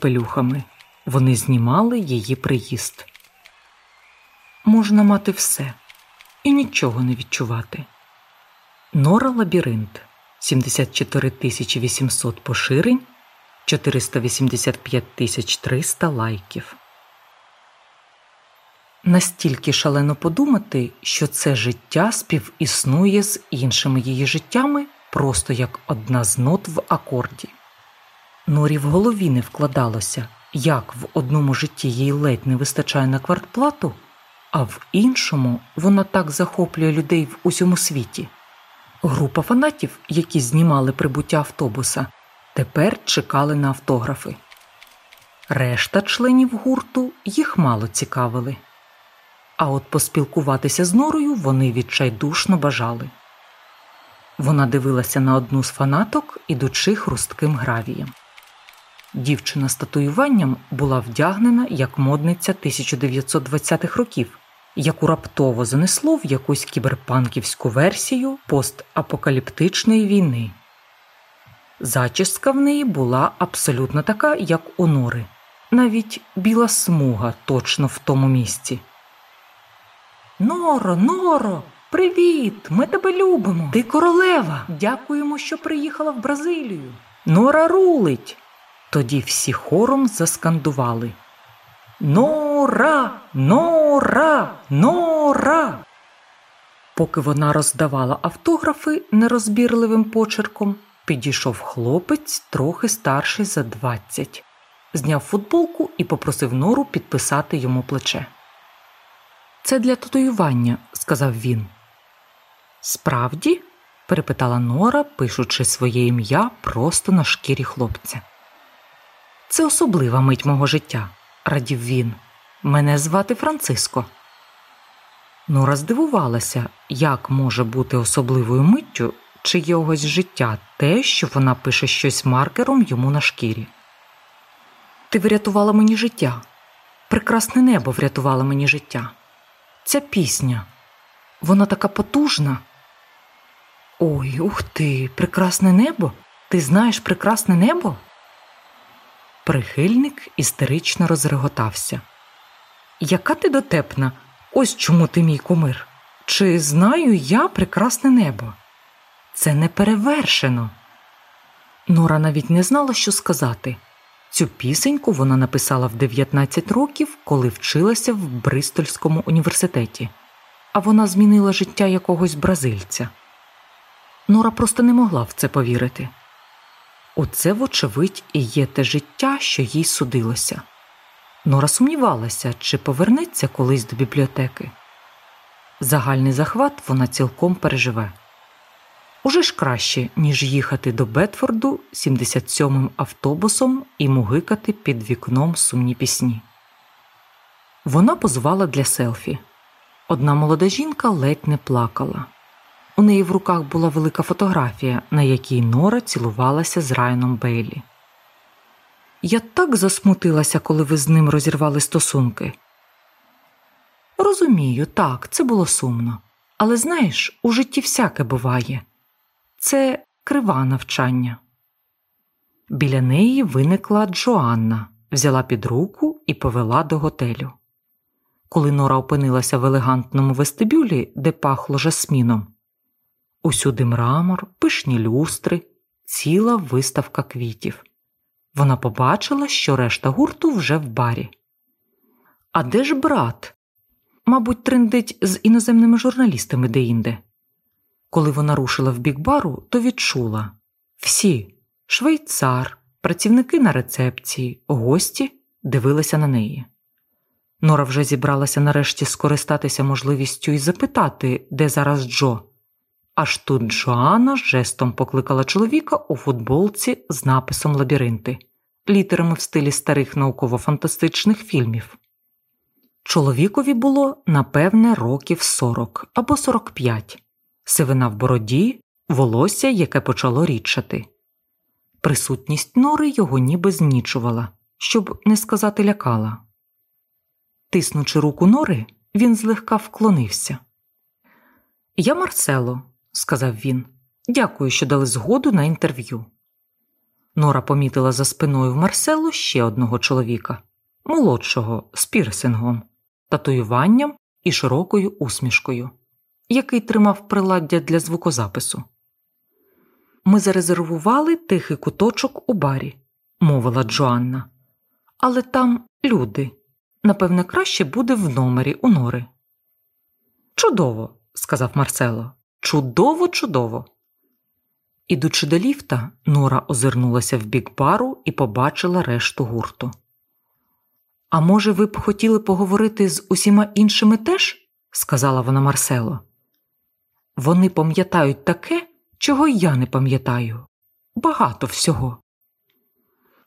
капелюхами. Вони знімали її приїзд. Можна мати все і нічого не відчувати. Нора Лабіринт 74 800 поширень, 485 300 лайків. Настільки шалено подумати, що це життя співіснує з іншими її життями просто як одна з нот в акорді. Норі в голові не вкладалося, як в одному житті їй ледь не вистачає на квартплату, а в іншому вона так захоплює людей в усьому світі. Група фанатів, які знімали прибуття автобуса, тепер чекали на автографи. Решта членів гурту їх мало цікавили. А от поспілкуватися з Норою вони відчайдушно бажали. Вона дивилася на одну з фанаток, ідучи хрустким гравієм. Дівчина з татуюванням була вдягнена як модниця 1920-х років, яку раптово занесло в якусь кіберпанківську версію постапокаліптичної війни. Зачіска в неї була абсолютно така, як у Нори, навіть біла смуга точно в тому місці. Норо, Норо, привіт! Ми тебе любимо. Ти королева. Дякуємо, що приїхала в Бразилію. Нора рулить. Тоді всі хором заскандували Нора, Нора, Нора. Поки вона роздавала автографи нерозбірливим почерком, підійшов хлопець трохи старший за двадцять, зняв футболку і попросив Нору підписати йому плече. Це для татуювання, сказав він. Справді? перепитала Нора, пишучи своє ім'я просто на шкірі хлопця. Це особлива мить мого життя, радів він. Мене звати Франциско. Нора здивувалася, як може бути особливою миттю чиєгось життя те, що вона пише щось маркером йому на шкірі. Ти врятувала мені життя. Прекрасне небо врятувало мені життя. Ця пісня, вона така потужна. Ой, ух ти, прекрасне небо? Ти знаєш прекрасне небо? Прихильник істерично розреготався. Яка ти дотепна? Ось чому ти мій кумир. Чи знаю я прекрасне небо? Це не перевершено. Нора навіть не знала, що сказати. Цю пісеньку вона написала в 19 років, коли вчилася в Бристольському університеті, а вона змінила життя якогось бразильця. Нора просто не могла в це повірити. Оце, вочевидь, і є те життя, що їй судилося. Нора сумнівалася, чи повернеться колись до бібліотеки. Загальний захват вона цілком переживе. Уже ж краще, ніж їхати до Бетфорду 77-м автобусом і мугикати під вікном сумні пісні. Вона позвала для селфі. Одна молода жінка ледь не плакала. У неї в руках була велика фотографія, на якій Нора цілувалася з Райаном Бейлі. Я так засмутилася, коли ви з ним розірвали стосунки. Розумію, так, це було сумно. Але знаєш, у житті всяке буває це крива навчання. Біля неї виникла Джоанна, взяла під руку і повела до готелю. Коли Нора опинилася в елегантному вестибюлі, де пахло жасміном, усюди мрамор, пишні люстри, ціла виставка квітів. Вона побачила, що решта гурту вже в барі. А де ж брат? Мабуть, трендить з іноземними журналістами деінде. Коли вона рушила в бік бару, то відчула всі швейцар, працівники на рецепції, гості дивилися на неї. Нора вже зібралася нарешті скористатися можливістю і запитати, де зараз Джо. Аж тут Джоанна жестом покликала чоловіка у футболці з написом Лабіринти, літерами в стилі старих науково-фантастичних фільмів. Чоловікові було напевне років 40 або 45 сивина в бороді, волосся, яке почало рідшати. Присутність нори його ніби знічувала, щоб не сказати лякала. Тиснучи руку нори, він злегка вклонився. Я Марсело, сказав він, дякую, що дали згоду на інтерв'ю. Нора помітила за спиною в Марселу ще одного чоловіка, молодшого з пірсингом, татуюванням і широкою усмішкою, який тримав приладдя для звукозапису. Ми зарезервували тихий куточок у барі, мовила Джоанна. Але там люди. Напевне, краще буде в номері у нори. Чудово, сказав Марсело. Чудово, чудово. Ідучи до ліфта, Нора озирнулася в бік бару і побачила решту гурту. А може, ви б хотіли поговорити з усіма іншими теж? сказала вона Марсело. Вони пам'ятають таке, чого я не пам'ятаю. Багато всього.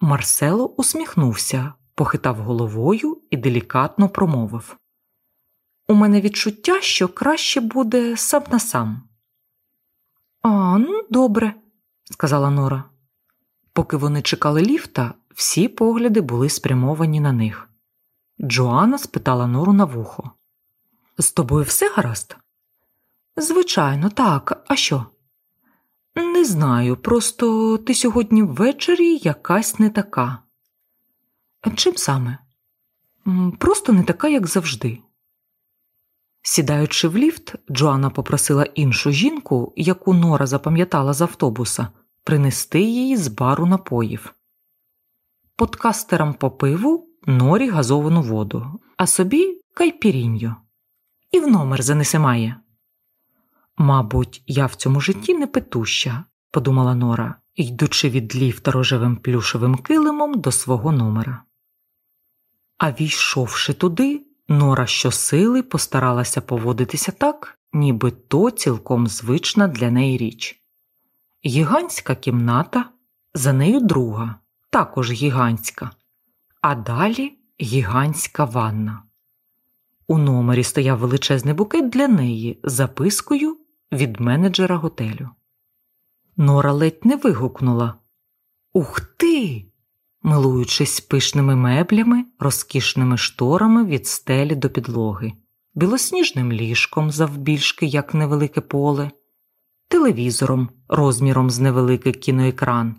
Марсело усміхнувся, похитав головою і делікатно промовив У мене відчуття, що краще буде сам на сам. А, ну, добре, сказала Нора. Поки вони чекали ліфта, всі погляди були спрямовані на них. Джоанна спитала Нору на вухо. З тобою все гаразд? Звичайно, так. А що? Не знаю, просто ти сьогодні ввечері якась не така. Чим саме? Просто не така, як завжди. Сідаючи в ліфт, Джоанна попросила іншу жінку, яку Нора запам'ятала з автобуса, принести їй з бару напоїв. Подкастерам по пиву норі газовану воду, а собі кайпіріньо. І в номер занесе має. Мабуть, я в цьому житті не петуща, подумала Нора, йдучи від ліфта рожевим плюшевим килимом до свого номера. А війшовши туди, Нора щосили постаралася поводитися так, ніби то цілком звична для неї річ. Гігантська кімната, за нею друга, також гігантська, а далі гігантська ванна. У номері стояв величезний букет для неї з запискою від менеджера готелю. Нора ледь не вигукнула Ух ти! Милуючись пишними меблями, розкішними шторами від стелі до підлоги, білосніжним ліжком завбільшки, як невелике поле, телевізором розміром з невеликий кіноекран,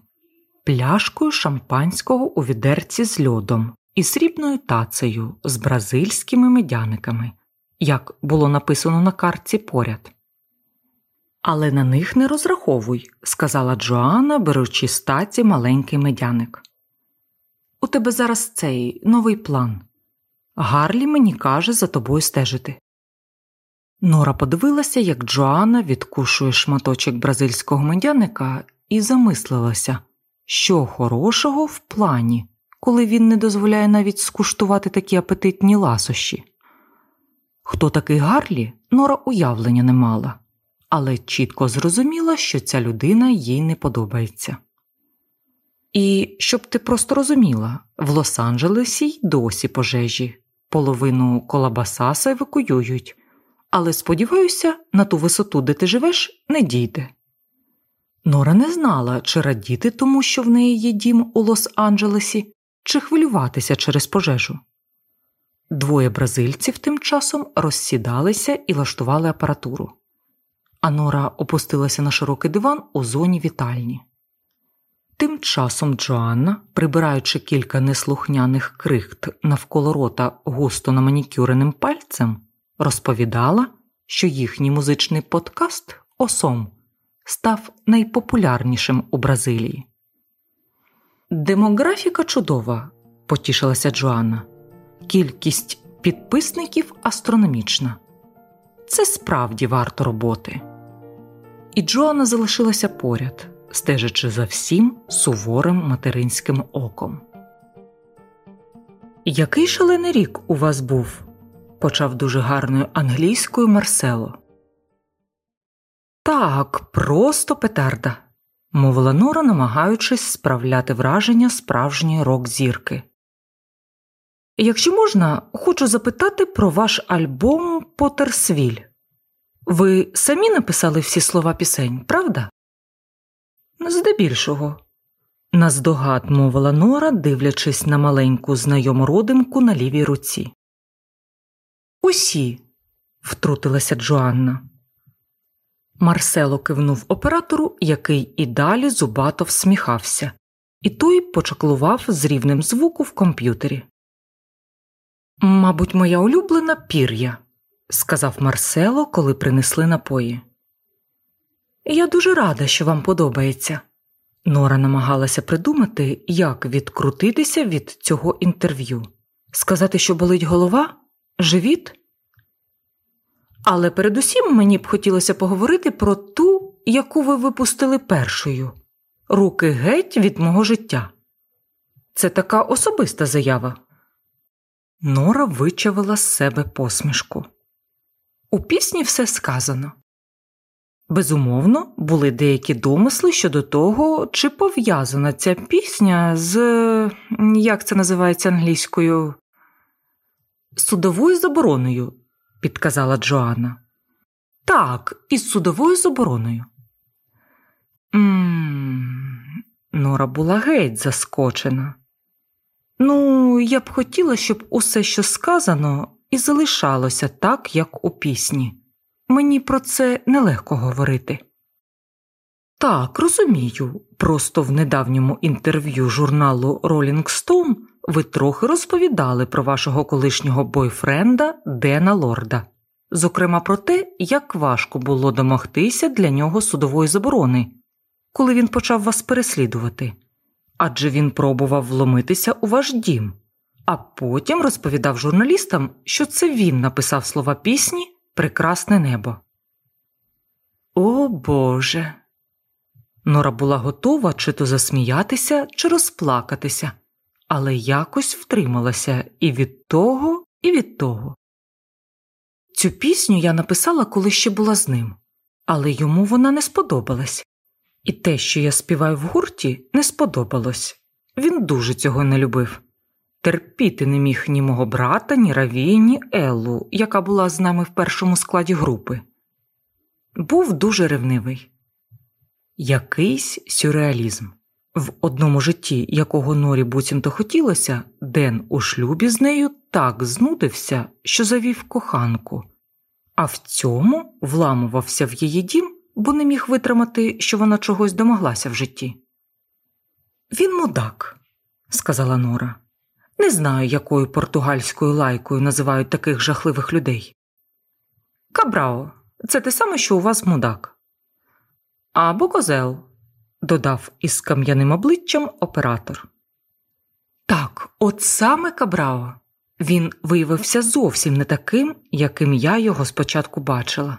пляшкою шампанського у відерці з льодом і срібною тацею з бразильськими медяниками, як було написано на картці поряд. Але на них не розраховуй, сказала Джоанна, беручи з таці маленький медяник. У тебе зараз цей новий план. Гарлі мені каже за тобою стежити. Нора подивилася, як Джоанна відкушує шматочок бразильського медяника, і замислилася, що хорошого в плані, коли він не дозволяє навіть скуштувати такі апетитні ласощі. Хто такий Гарлі, Нора уявлення не мала, але чітко зрозуміла, що ця людина їй не подобається. І щоб ти просто розуміла, в Лос-Анджелесі й досі пожежі, половину колабасаса евакуюють, але сподіваюся, на ту висоту, де ти живеш, не дійде. Нора не знала, чи радіти тому, що в неї є дім у Лос-Анджелесі, чи хвилюватися через пожежу. Двоє бразильців тим часом розсідалися і лаштували апаратуру, а Нора опустилася на широкий диван у зоні вітальні. Тим часом Джоанна, прибираючи кілька неслухняних крихт навколо рота густо наманікюреним пальцем, розповідала, що їхній музичний подкаст Осом став найпопулярнішим у Бразилії. Демографіка чудова, потішилася Джоанна. Кількість підписників астрономічна. Це справді варто роботи. І Джоанна залишилася поряд стежачи за всім суворим материнським оком. Який шалений рік у вас був? почав дуже гарною англійською Марсело. Так, просто петарда, мовила Нора, намагаючись справляти враження справжньої рок зірки. Якщо можна, хочу запитати про ваш альбом Потерсвіль. Ви самі написали всі слова пісень, правда? Здебільшого, наздогад мовила Нора, дивлячись на маленьку знайому родимку на лівій руці. Усі, втрутилася Джоанна. Марсело кивнув оператору, який і далі зубато всміхався, і той почаклував з рівнем звуку в комп'ютері. Мабуть, моя улюблена пір'я, сказав Марсело, коли принесли напої. Я дуже рада, що вам подобається. Нора намагалася придумати, як відкрутитися від цього інтерв'ю, сказати, що болить голова, живіт. Але передусім мені б хотілося поговорити про ту, яку ви випустили першою руки геть від мого життя. Це така особиста заява. Нора вичавила з себе посмішку. У пісні все сказано. Безумовно, були деякі домисли щодо того, чи пов'язана ця пісня з як це називається англійською, судовою забороною, підказала Джоанна. Так, із судовою забороною. М Нора була геть заскочена. Ну, я б хотіла, щоб усе, що сказано, і залишалося так, як у пісні. Мені про це нелегко говорити. Так, розумію. Просто в недавньому інтерв'ю журналу Rolling Stone ви трохи розповідали про вашого колишнього бойфренда Дена Лорда, зокрема про те, як важко було домогтися для нього судової заборони, коли він почав вас переслідувати. Адже він пробував вломитися у ваш дім, а потім розповідав журналістам, що це він написав слова пісні Прекрасне небо. О Боже. Нора була готова чи то засміятися, чи розплакатися, але якось втрималася і від того, і від того. Цю пісню я написала, коли ще була з ним, але йому вона не сподобалась, і те, що я співаю в гурті, не сподобалось. Він дуже цього не любив. Терпіти не міг ні мого брата, ні Равії, ні Еллу, яка була з нами в першому складі групи. Був дуже ревнивий. Якийсь сюрреалізм. В одному житті, якого Норі буцімто хотілося, Ден у шлюбі з нею так знудився, що завів коханку, а в цьому вламувався в її дім, бо не міг витримати, що вона чогось домоглася в житті. Він мудак, сказала Нора. Не знаю, якою португальською лайкою називають таких жахливих людей. Кабрао, це те саме, що у вас мудак. Або козел, додав із кам'яним обличчям оператор. Так, от саме Кабрао. Він виявився зовсім не таким, яким я його спочатку бачила.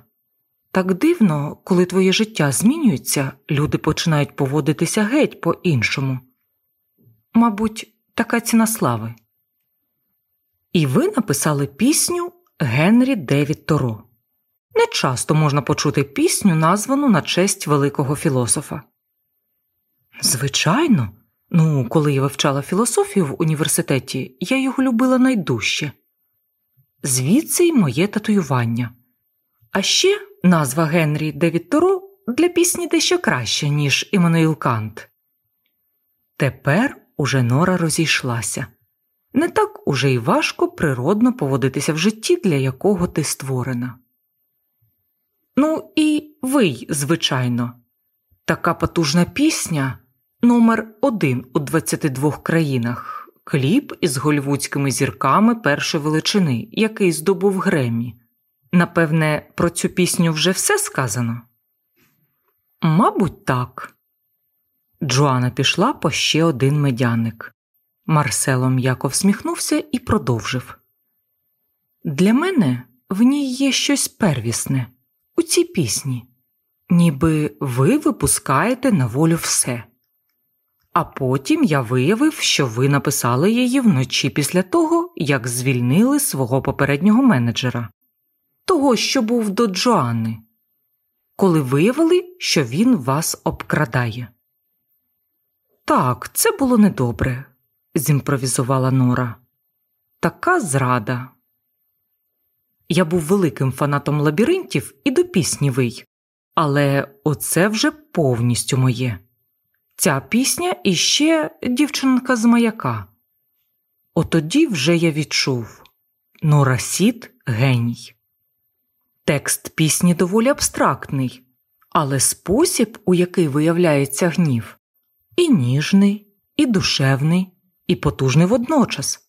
Так дивно, коли твоє життя змінюється, люди починають поводитися геть по іншому. Мабуть, така ціна слави. І ви написали пісню Генрі Девід Торо. Не часто можна почути пісню, названу на честь великого філософа. Звичайно, ну, коли я вивчала філософію в університеті, я його любила найдужче. Звідси й моє татуювання. А ще назва Генрі Девід Торо для пісні дещо краща, ніж Іммануїл Кант. Тепер уже Нора розійшлася. Не так уже й важко природно поводитися в житті, для якого ти створена. Ну і ви, звичайно, така потужна пісня номер один у 22 країнах, кліп із голівудськими зірками першої величини, який здобув Гремі. Напевне, про цю пісню вже все сказано? Мабуть, так. Джоанна пішла по ще один медяник. Марсело м'яко всміхнувся і продовжив. Для мене в ній є щось первісне у цій пісні, ніби ви випускаєте на волю все. А потім я виявив, що ви написали її вночі після того, як звільнили свого попереднього менеджера, того, що був до Джоанни, коли виявили, що він вас обкрадає. Так, це було недобре, зімпровізувала Нора. Така зрада. Я був великим фанатом лабіринтів і до пісні вий, але оце вже повністю моє. Ця пісня і ще дівчинка з маяка. Отоді вже я відчув Нора Сіт геній. Текст пісні доволі абстрактний, але спосіб, у який виявляється гнів, і ніжний, і душевний, і потужний водночас.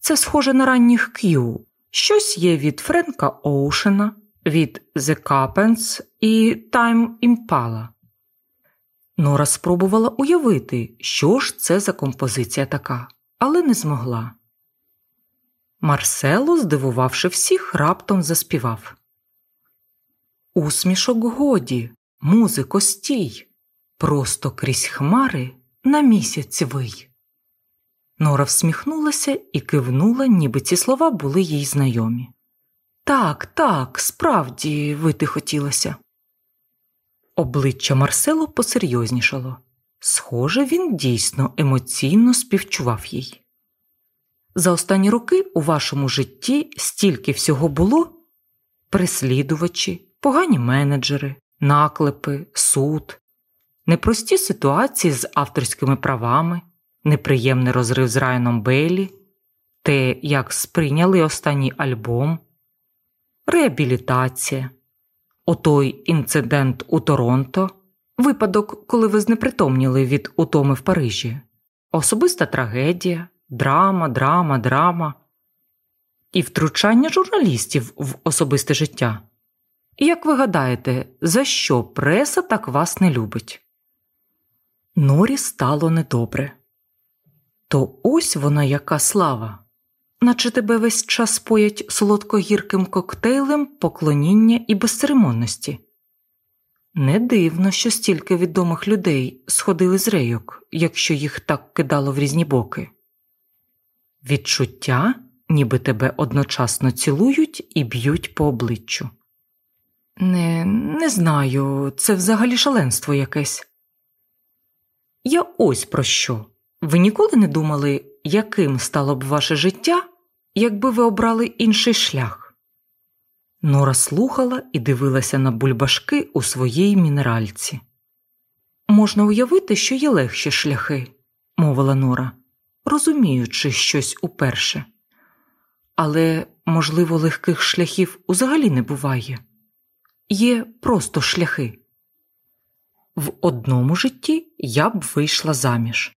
Це схоже на ранніх К'ю. Щось є від Френка Оушена, від The Carpents і Time Impala. Нора спробувала уявити, що ж це за композиція така, але не змогла. Марсело, здивувавши всіх, раптом заспівав Усмішок годі, музико, стій, просто крізь хмари на місяць вий. Нора всміхнулася і кивнула, ніби ці слова були їй знайомі. Так, так, справді вити хотілося. Обличчя Марсело посерйознішало. Схоже, він дійсно емоційно співчував їй. За останні роки у вашому житті стільки всього було переслідувачі, погані менеджери, наклепи, суд, непрості ситуації з авторськими правами, неприємний розрив з Райаном Бейлі, те, як сприйняли останній альбом, реабілітація, отой інцидент у Торонто, випадок, коли ви знепритомніли від утоми в Парижі, особиста трагедія, драма, драма, драма і втручання журналістів в особисте життя. Як ви гадаєте, за що преса так вас не любить? Норі стало недобре. То ось вона яка слава, наче тебе весь час поять солодко-гірким коктейлем поклоніння і безцеремонності. Не дивно, що стільки відомих людей сходили з рейок, якщо їх так кидало в різні боки. Відчуття, ніби тебе одночасно цілують і б'ють по обличчю. Не, не знаю, це взагалі шаленство якесь. Я ось про що. Ви ніколи не думали, яким стало б ваше життя, якби ви обрали інший шлях? Нора слухала і дивилася на бульбашки у своїй мінеральці. Можна уявити, що є легші шляхи, мовила Нора, розуміючи щось уперше. Але, можливо, легких шляхів узагалі не буває є просто шляхи. В одному житті я б вийшла заміж,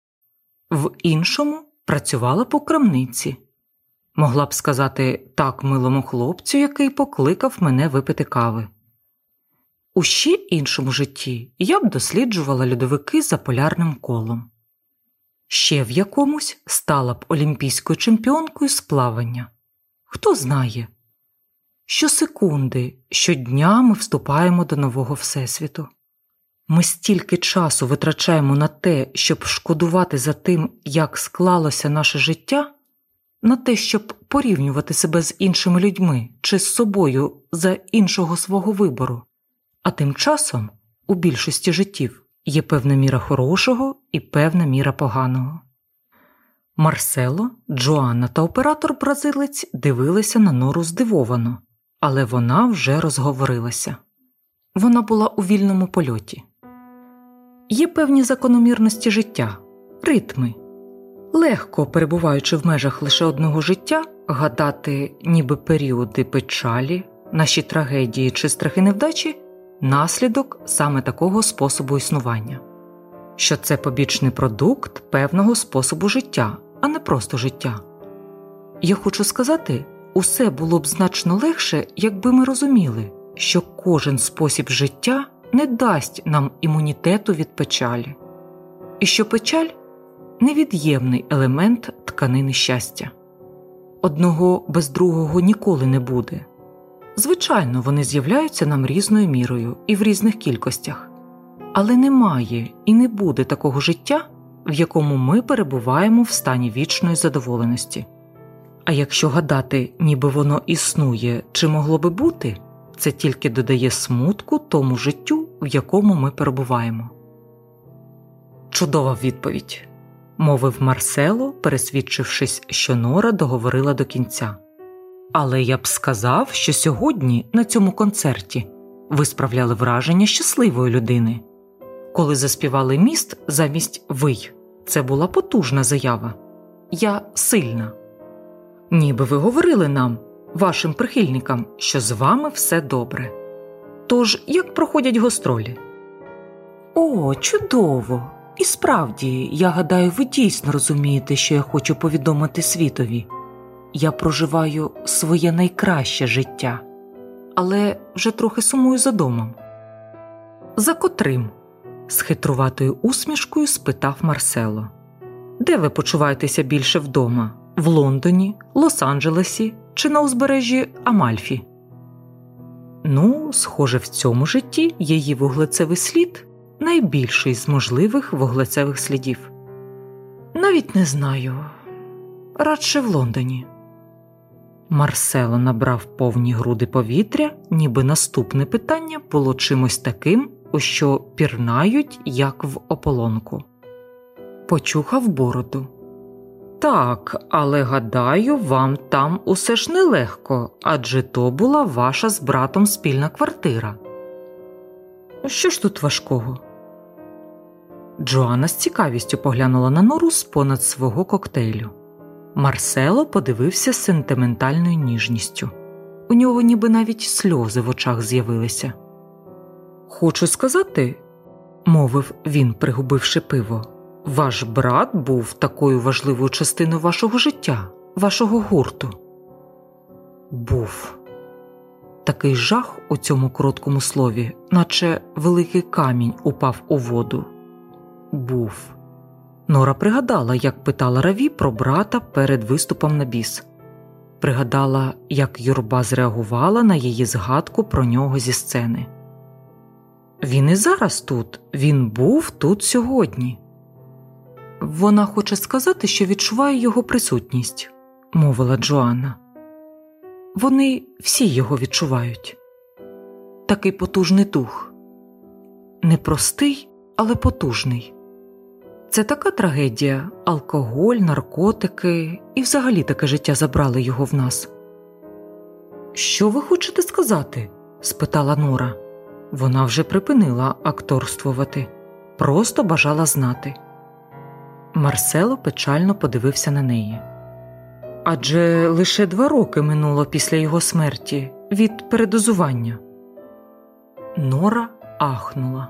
в іншому працювала по крамниці. Могла б сказати так милому хлопцю, який покликав мене випити кави. У ще іншому житті я б досліджувала льодовики за полярним колом. Ще в якомусь стала б олімпійською чемпіонкою з плавання. Хто знає, Щосекунди, щодня ми вступаємо до нового Всесвіту. Ми стільки часу витрачаємо на те, щоб шкодувати за тим, як склалося наше життя, на те, щоб порівнювати себе з іншими людьми чи з собою за іншого свого вибору, а тим часом у більшості життів є певна міра хорошого і певна міра поганого. Марсело, Джоанна та оператор бразилець дивилися на нору здивовано але вона вже розговорилася. Вона була у вільному польоті. Є певні закономірності життя, ритми. Легко перебуваючи в межах лише одного життя, гадати, ніби періоди печалі, наші трагедії чи страхи невдачі наслідок саме такого способу існування, що це побічний продукт певного способу життя, а не просто життя. Я хочу сказати, Усе було б значно легше, якби ми розуміли, що кожен спосіб життя не дасть нам імунітету від печалі, і що печаль невід'ємний елемент тканини щастя. Одного без другого ніколи не буде. Звичайно, вони з'являються нам різною мірою і в різних кількостях, але немає і не буде такого життя, в якому ми перебуваємо в стані вічної задоволеності. А якщо гадати, ніби воно існує чи могло би бути, це тільки додає смутку тому життю, в якому ми перебуваємо. Чудова відповідь, мовив Марсело, пересвідчившись, що Нора договорила до кінця. Але я б сказав, що сьогодні, на цьому концерті, ви справляли враження щасливої людини. Коли заспівали міст замість вий, це була потужна заява. Я сильна. Ніби ви говорили нам, вашим прихильникам, що з вами все добре. Тож як проходять гостролі? О, чудово! І справді, я гадаю, ви дійсно розумієте, що я хочу повідомити світові. Я проживаю своє найкраще життя, але вже трохи сумую за домом. За котрим? з хитруватою усмішкою спитав Марсело. Де ви почуваєтеся більше вдома? В Лондоні, Лос-Анджелесі чи на узбережжі Амальфі? Ну, схоже, в цьому житті її вуглецевий слід найбільший з можливих вуглецевих слідів. Навіть не знаю, радше в Лондоні. Марсело набрав повні груди повітря, ніби наступне питання було чимось таким, у що пірнають, як в ополонку. Почухав бороду. Так, але гадаю, вам там усе ж нелегко, адже то була ваша з братом спільна квартира. Що ж тут важкого? Джоанна з цікавістю поглянула на нору з понад свого коктейлю. Марсело подивився з сентиментальною ніжністю. У нього ніби навіть сльози в очах з'явилися. Хочу сказати, мовив він, пригубивши пиво, ваш брат був такою важливою частиною вашого життя, вашого гурту. Був такий жах у цьому короткому слові, наче великий камінь упав у воду. Був. Нора пригадала, як питала Раві про брата перед виступом на біс. Пригадала, як юрба зреагувала на її згадку про нього зі сцени. Він і зараз тут, він був тут сьогодні. Вона хоче сказати, що відчуває його присутність, мовила Джоанна. Вони всі його відчувають. Такий потужний дух, непростий, але потужний. Це така трагедія алкоголь, наркотики і взагалі таке життя забрали його в нас. Що ви хочете сказати? спитала Нора. Вона вже припинила акторствувати, просто бажала знати. Марсело печально подивився на неї. Адже лише два роки минуло після його смерті від передозування. Нора ахнула.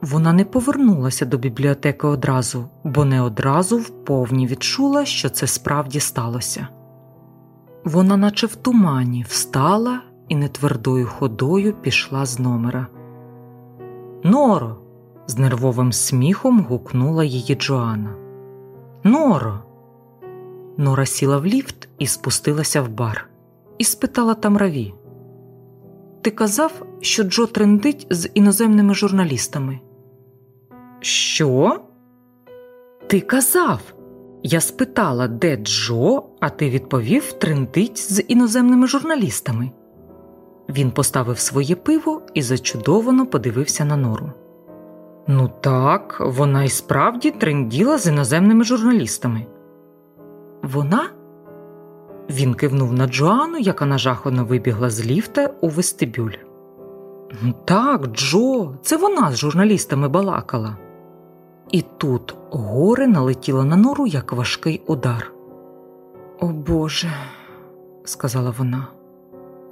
Вона не повернулася до бібліотеки одразу, бо не одразу вповні відчула, що це справді сталося. Вона, наче в тумані, встала і нетвердою ходою пішла з номера. Норо. З нервовим сміхом гукнула її Джоанна. Норо. Нора сіла в ліфт і спустилася в бар, і спитала там Раві. Ти казав, що Джо трендить з іноземними журналістами. Що? Ти казав? Я спитала, де Джо, а ти відповів трендить з іноземними журналістами. Він поставив своє пиво і зачудовано подивився на нору. Ну так, вона і справді тренділа з іноземними журналістами. Вона? Він кивнув на Джоанну, яка нажахано вибігла з ліфта у вестибюль. «Ну так, Джо, це вона з журналістами балакала. І тут горе налетіло на нору як важкий удар. О Боже, сказала вона,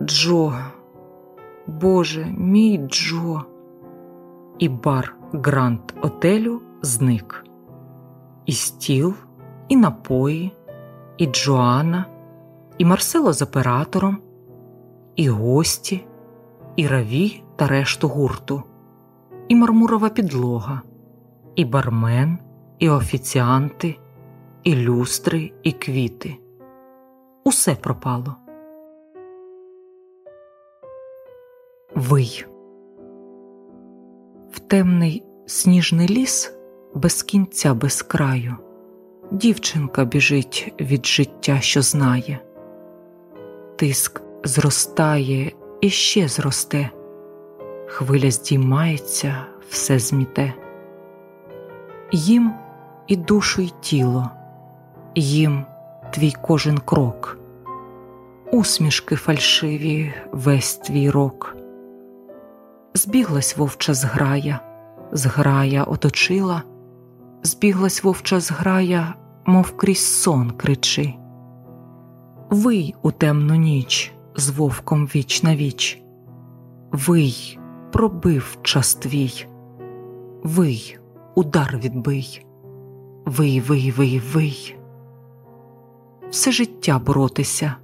Джо, Боже, мій Джо. І бар грант отелю зник. І стіл, і напої, і Джоанна, і Марсело з оператором, і гості, і раві та решту гурту, і мармурова підлога і бармен, і офіціанти, і люстри, і квіти. Усе пропало. Вий. В темний сніжний ліс без кінця, без краю. Дівчинка біжить від життя, що знає. Тиск зростає і ще зросте, хвиля здіймається, все зміте їм і душу, і тіло, їм твій кожен крок, усмішки фальшиві весь твій рок. Збіглась вовча зграя, зграя оточила, збіглась вовча зграя, мов крізь сон кричи. Вий у темну ніч з вовком віч на віч, вий, пробив час твій, вий удар відбий. Вий, вий, вий, вий. Все життя боротися,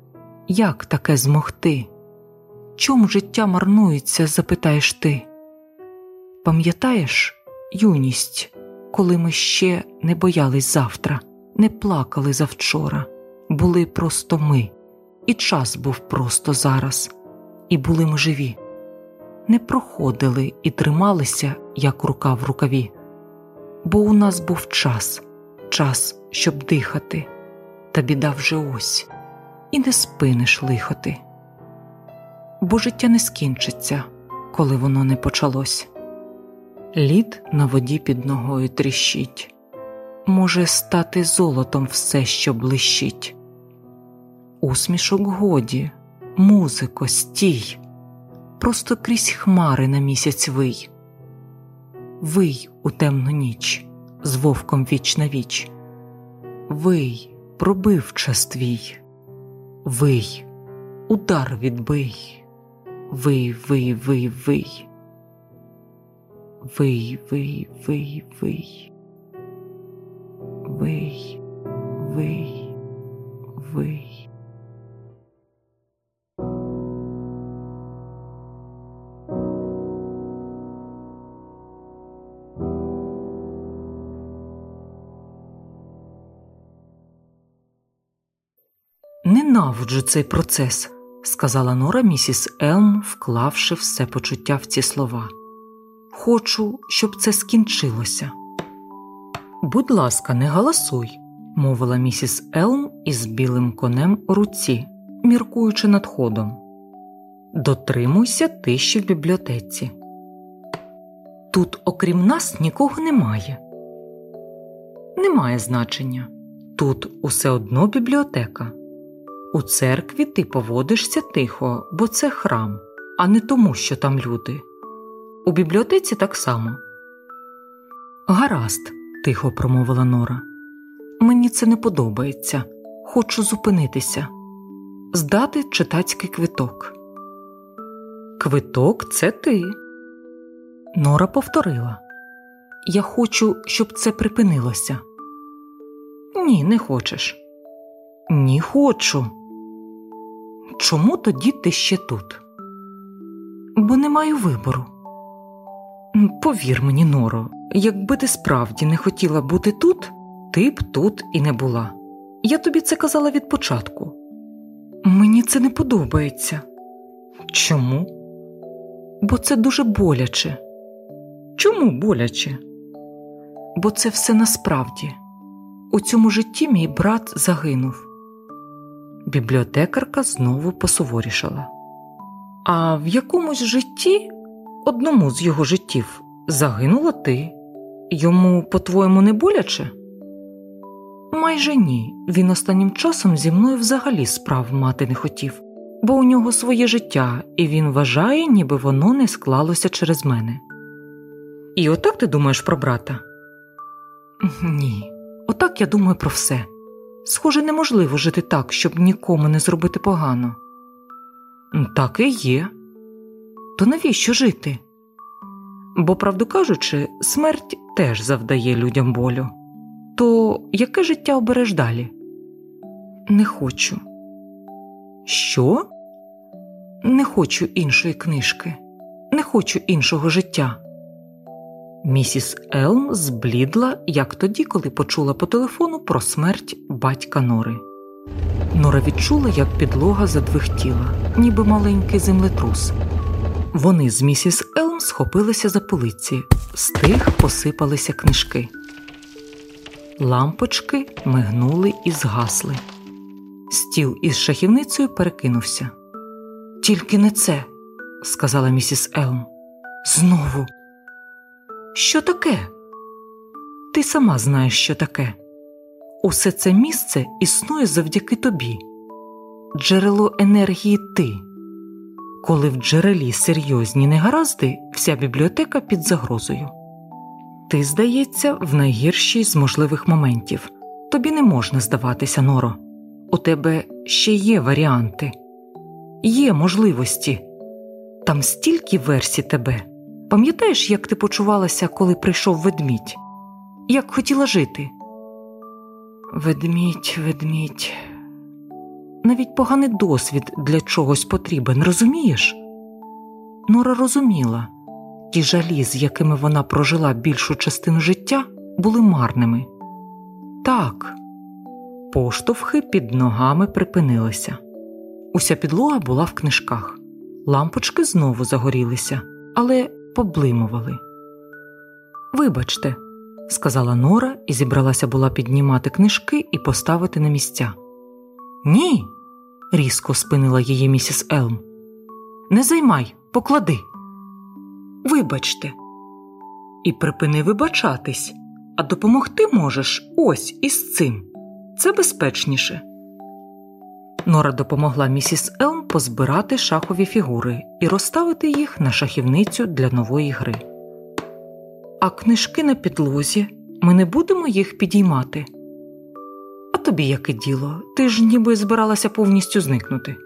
як таке змогти? Чом життя марнується, запитаєш ти? Пам'ятаєш юність, коли ми ще не боялись завтра, не плакали завчора, були просто ми, і час був просто зараз, і були ми живі, не проходили і трималися, як рука в рукаві, бо у нас був час, час, щоб дихати, та біда вже ось, і не спиниш лихоти. Бо життя не скінчиться, коли воно не почалось. Лід на воді під ногою тріщить, може стати золотом все, що блищить. Усмішок годі, музико, стій, просто крізь хмари на місяць вий, вий у темну ніч з вовком віч на віч, вий, пробив час твій, вий, удар відбий, вий, вий, вий, вий. Вий, вий, вий, вий. Вий, вий, вий. Ненавиджу цей процес, сказала Нора місіс Елм, вклавши все почуття в ці слова. Хочу, щоб це скінчилося. Будь ласка, не галасуй, мовила місіс Елм із білим конем у руці, міркуючи над ходом. Дотримуйся тиші в бібліотеці. Тут, окрім нас, нікого немає. Немає значення. Тут усе одно бібліотека. У церкві ти поводишся тихо, бо це храм, а не тому, що там люди. У бібліотеці так само. Гаразд, тихо промовила Нора. Мені це не подобається. Хочу зупинитися, здати читацький квиток. Квиток це ти. Нора повторила. Я хочу, щоб це припинилося. Ні, не хочеш. Ні, хочу. Чому тоді ти ще тут? Бо не маю вибору. Повір мені, Норо, якби ти справді не хотіла бути тут, ти б тут і не була. Я тобі це казала від початку. Мені це не подобається. Чому? Бо це дуже боляче. Чому боляче? Бо це все насправді. У цьому житті мій брат загинув. Бібліотекарка знову посуворішала. А в якомусь житті одному з його життів загинула ти. Йому, по-твоєму, не боляче? Майже ні. Він останнім часом зі мною взагалі справ мати не хотів, бо у нього своє життя, і він вважає, ніби воно не склалося через мене. І отак ти думаєш про брата? Ні, отак я думаю про все. Схоже, неможливо жити так, щоб нікому не зробити погано. Так і є. То навіщо жити? Бо, правду кажучи, смерть теж завдає людям болю. То яке життя обереш далі? Не хочу. Що? Не хочу іншої книжки, не хочу іншого життя. Місіс Елм зблідла, як тоді, коли почула по телефону про смерть батька Нори. Нора відчула, як підлога задвихтіла, ніби маленький землетрус. Вони з місіс Елм схопилися за полиці, з тих посипалися книжки. Лампочки мигнули і згасли. Стіл із шахівницею перекинувся. Тільки не це, сказала місіс Елм. Знову. Що таке? Ти сама знаєш, що таке. Усе це місце існує завдяки тобі. Джерело енергії ти. Коли в джерелі серйозні негаразди, вся бібліотека під загрозою. Ти, здається, в найгіршій з можливих моментів. Тобі не можна здаватися, Норо. У тебе ще є варіанти, є можливості. Там стільки версій тебе. Пам'ятаєш, як ти почувалася, коли прийшов ведмідь? як хотіла жити. Ведмідь, ведмідь, навіть поганий досвід для чогось потрібен, розумієш? Нора розуміла, ті жалі, з якими вона прожила більшу частину життя, були марними. Так, поштовхи під ногами припинилися. Уся підлога була в книжках, лампочки знову загорілися, але поблимували. Вибачте, сказала Нора і зібралася була піднімати книжки і поставити на місця. Ні, різко спинила її місіс Елм. Не займай, поклади. Вибачте, і припини вибачатись, а допомогти можеш ось із цим. Це безпечніше. Нора допомогла місіс Елм позбирати шахові фігури і розставити їх на шахівницю для нової гри. А книжки на підлозі ми не будемо їх підіймати. А тобі яке діло? Ти ж ніби збиралася повністю зникнути.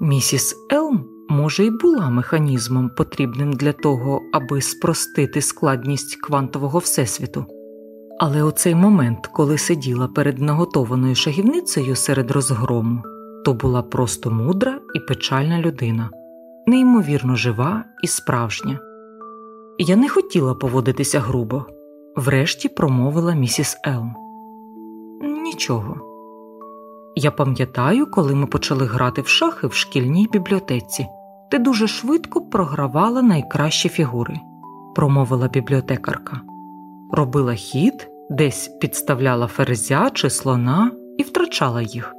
Місіс Елм, може, й була механізмом, потрібним для того, аби спростити складність квантового всесвіту. Але у цей момент, коли сиділа перед наготованою шагівницею серед розгрому, то була просто мудра і печальна людина, неймовірно жива і справжня. Я не хотіла поводитися грубо, врешті промовила місіс Елм. Нічого. Я пам'ятаю, коли ми почали грати в шахи в шкільній бібліотеці, ти дуже швидко програвала найкращі фігури, промовила бібліотекарка. Робила хід, десь підставляла ферзя чи слона і втрачала їх.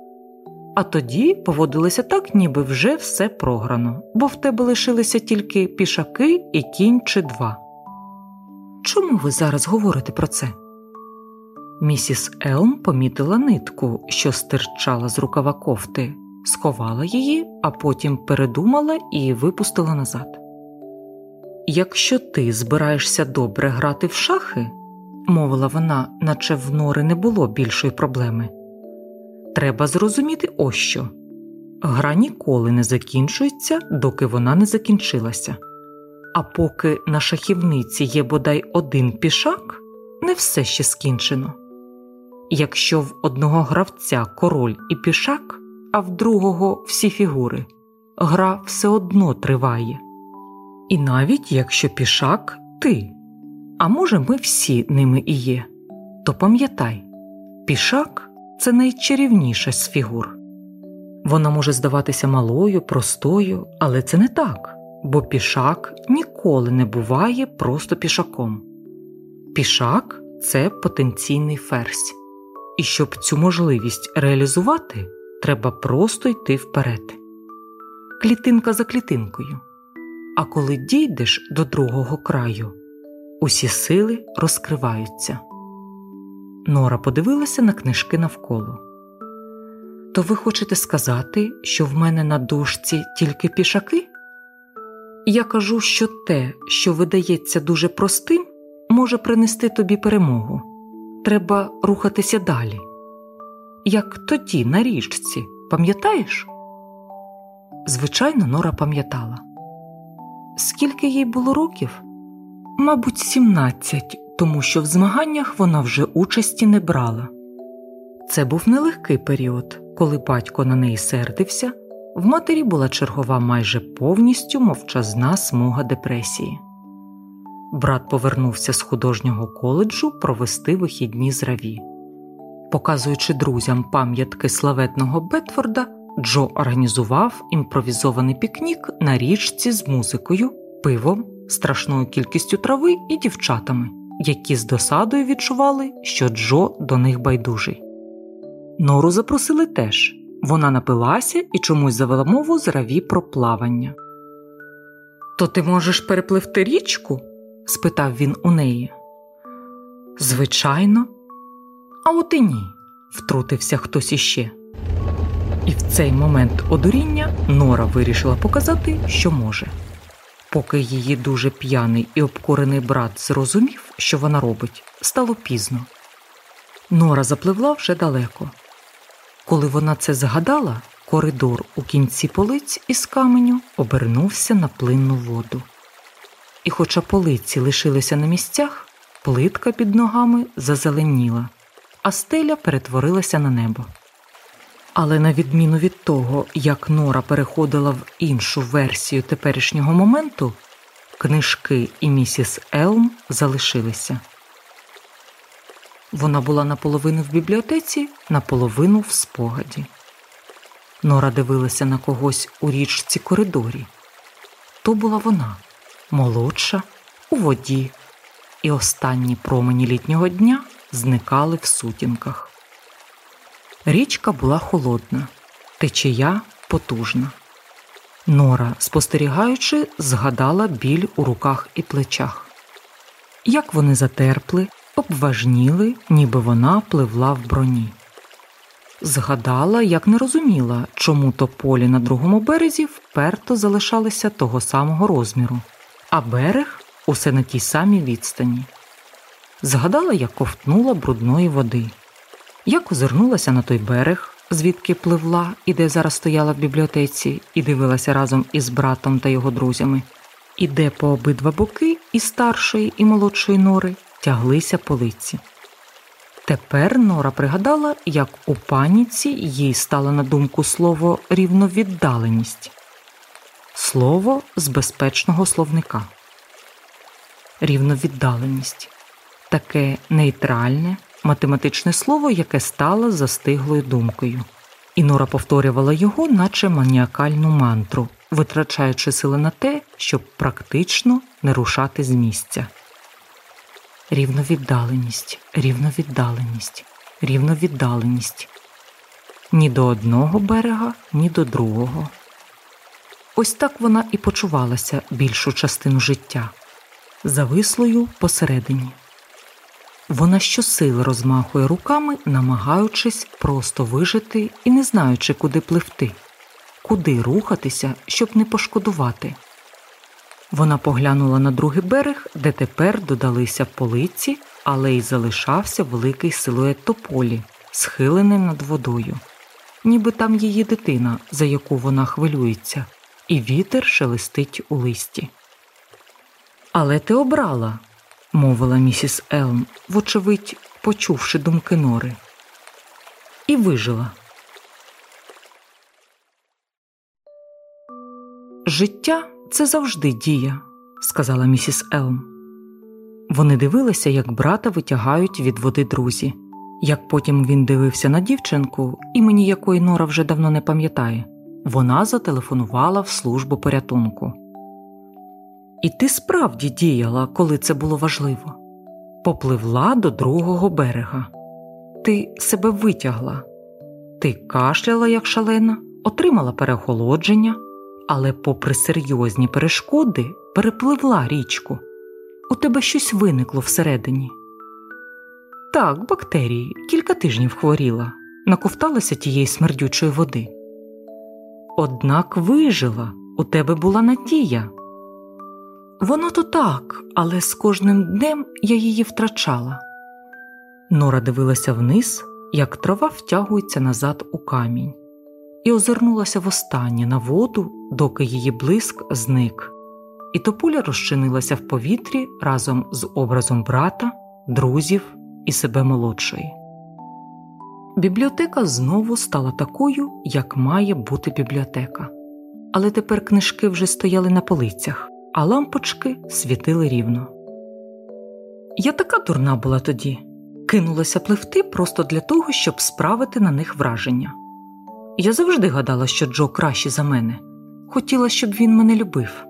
А тоді поводилися так, ніби вже все програно, бо в тебе лишилися тільки пішаки і кінь чи два. Чому ви зараз говорите про це? Місіс Елм помітила нитку, що стирчала з рукава кофти, сховала її, а потім передумала і випустила назад. Якщо ти збираєшся добре грати в шахи, мовила вона, наче в нори не було більшої проблеми, треба зрозуміти ось що гра ніколи не закінчується, доки вона не закінчилася. А поки на шахівниці є бодай один пішак, не все ще скінчено. Якщо в одного гравця король і пішак, а в другого всі фігури, гра все одно триває. І навіть якщо пішак ти, а може, ми всі ними і є, то пам'ятай, пішак це найчарівніша з фігур. Вона може здаватися малою, простою, але це не так, бо пішак ніколи не буває просто пішаком. Пішак це потенційний ферзь, і щоб цю можливість реалізувати, треба просто йти вперед. Клітинка за клітинкою. А коли дійдеш до другого краю, усі сили розкриваються. Нора подивилася на книжки навколо. То ви хочете сказати, що в мене на дошці тільки пішаки? Я кажу, що те, що видається дуже простим, може принести тобі перемогу. Треба рухатися далі. Як тоді на річці, пам'ятаєш? Звичайно, Нора пам'ятала. Скільки їй було років? Мабуть, сімнадцять, тому що в змаганнях вона вже участі не брала. Це був нелегкий період, коли батько на неї сердився, в матері була чергова майже повністю мовчазна смуга депресії. Брат повернувся з художнього коледжу провести вихідні з раві. Показуючи друзям пам'ятки славетного Бетфорда, Джо організував імпровізований пікнік на річці з музикою, пивом, страшною кількістю трави і дівчатами, які з досадою відчували, що Джо до них байдужий. Нору запросили теж вона напилася і чомусь завела мову з раві про плавання. То ти можеш перепливти річку? спитав він у неї. Звичайно, а от і ні, втрутився хтось іще. І в цей момент одуріння Нора вирішила показати, що може. Поки її дуже п'яний і обкурений брат зрозумів, що вона робить, стало пізно. Нора запливла вже далеко. Коли вона це згадала, коридор у кінці полиць із каменю обернувся на плинну воду. І, хоча полиці лишилися на місцях, плитка під ногами зазеленіла, а стеля перетворилася на небо. Але на відміну від того, як Нора переходила в іншу версію теперішнього моменту, книжки і місіс Елм залишилися. Вона була наполовину в бібліотеці, наполовину в спогаді. Нора дивилася на когось у річці коридорі. То була вона, молодша, у воді, і останні промені літнього дня зникали в сутінках. Річка була холодна, течія потужна. Нора, спостерігаючи, згадала біль у руках і плечах. Як вони затерпли, обважніли, ніби вона пливла в броні. Згадала, як не розуміла, чому то полі на другому березі вперто залишалися того самого розміру, а берег усе на тій самій відстані. Згадала, як ковтнула брудної води, як озирнулася на той берег, звідки пливла і де зараз стояла в бібліотеці, і дивилася разом із братом та його друзями, і де по обидва боки і старшої, і молодшої нори тяглися полиці. Тепер Нора пригадала, як у паніці їй стало на думку слово рівновіддаленість, слово з безпечного словника. Рівновіддаленість таке нейтральне, математичне слово, яке стало застиглою думкою. І Нора повторювала його, наче маніакальну мантру, витрачаючи сили на те, щоб практично не рушати з місця рівновіддаленість, рівновіддаленість, рівновіддаленість. Ні до одного берега, ні до другого. Ось так вона і почувалася більшу частину життя, завислою посередині. Вона щосили розмахує руками, намагаючись просто вижити і не знаючи, куди пливти, куди рухатися, щоб не пошкодувати. Вона поглянула на другий берег, де тепер додалися полиці, але й залишався великий силует тополі, схилений над водою, ніби там її дитина, за яку вона хвилюється, і вітер шелестить у листі. Але ти обрала, мовила місіс Елм, вочевидь, почувши думки нори, і вижила. Життя це завжди дія, сказала місіс Елм. Вони дивилися, як брата витягають від води друзі, як потім він дивився на дівчинку, імені якої Нора вже давно не пам'ятає, вона зателефонувала в службу порятунку. І ти справді діяла, коли це було важливо. Попливла до другого берега. Ти себе витягла, ти кашляла, як шалена, отримала переохолодження але, попри серйозні перешкоди, перепливла річку. У тебе щось виникло всередині. Так, бактерії, кілька тижнів хворіла, наковталася тієї смердючої води. Однак вижила, у тебе була надія. Воно то так, але з кожним днем я її втрачала. Нора дивилася вниз, як трава втягується назад у камінь і озирнулася востаннє на воду, доки її блиск зник, і тополя розчинилася в повітрі разом з образом брата, друзів і себе молодшої. Бібліотека знову стала такою, як має бути бібліотека, але тепер книжки вже стояли на полицях, а лампочки світили рівно. Я така дурна була тоді, кинулася пливти просто для того, щоб справити на них враження. Я завжди гадала, що Джо кращий за мене, хотіла, щоб він мене любив.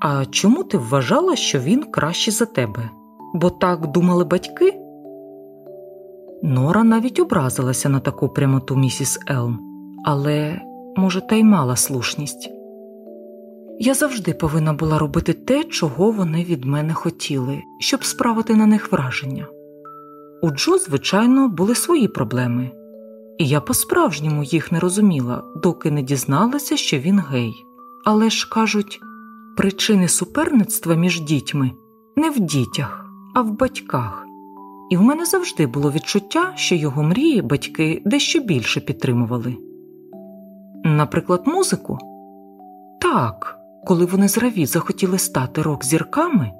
А чому ти вважала, що він кращий за тебе? Бо так думали батьки? Нора навіть образилася на таку прямоту місіс Елм, але, може, та й мала слушність. Я завжди повинна була робити те, чого вони від мене хотіли, щоб справити на них враження. У Джо, звичайно, були свої проблеми і я по-справжньому їх не розуміла, доки не дізналася, що він гей. Але ж кажуть, причини суперництва між дітьми не в дітях, а в батьках. І в мене завжди було відчуття, що його мрії батьки дещо більше підтримували. Наприклад, музику? Так, коли вони з Раві захотіли стати рок зірками,